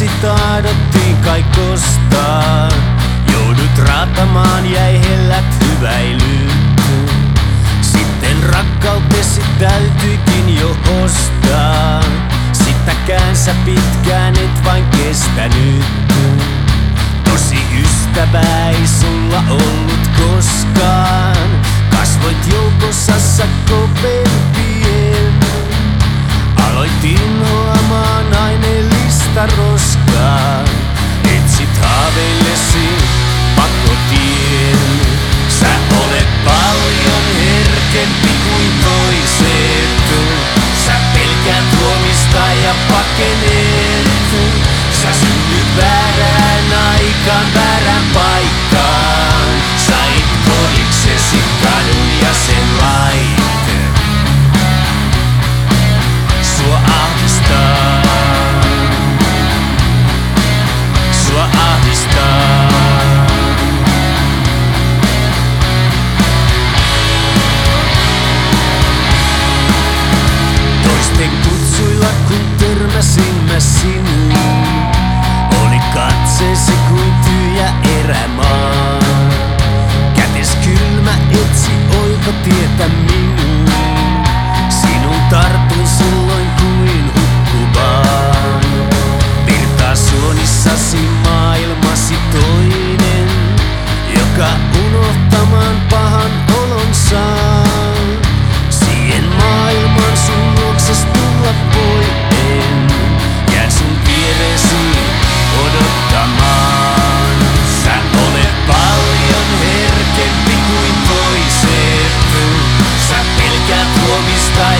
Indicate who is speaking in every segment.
Speaker 1: lapsesi taidottiin kai kostaa. Joudut raatamaan jäi hellät hyväilyyn. Sitten rakkautesi täytyikin jo ostaa. Sitäkään sä pitkään et vain kestänyt. Tosi ystävää ei sulla ollut aineellista roskaa. Etsit haaveillesi pakotien. Sä olet paljon herkempi kuin toiset. Sä pelkäät huomista ja pakeneet. Sä synnyt väärään aikaan, tietä minua.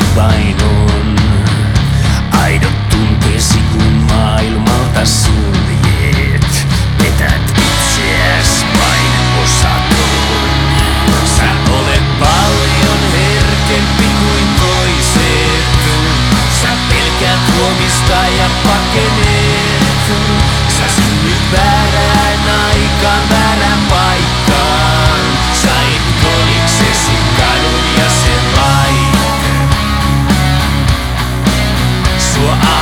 Speaker 1: köytesi vain. Aidot tunteesi kun maailmalta suljet. Petät itseäs vain osaton. Sä olet paljon herkempi kuin toiset. Sä pelkäät huomista ja pakeneet. Sä synnyt väärään aikaan, are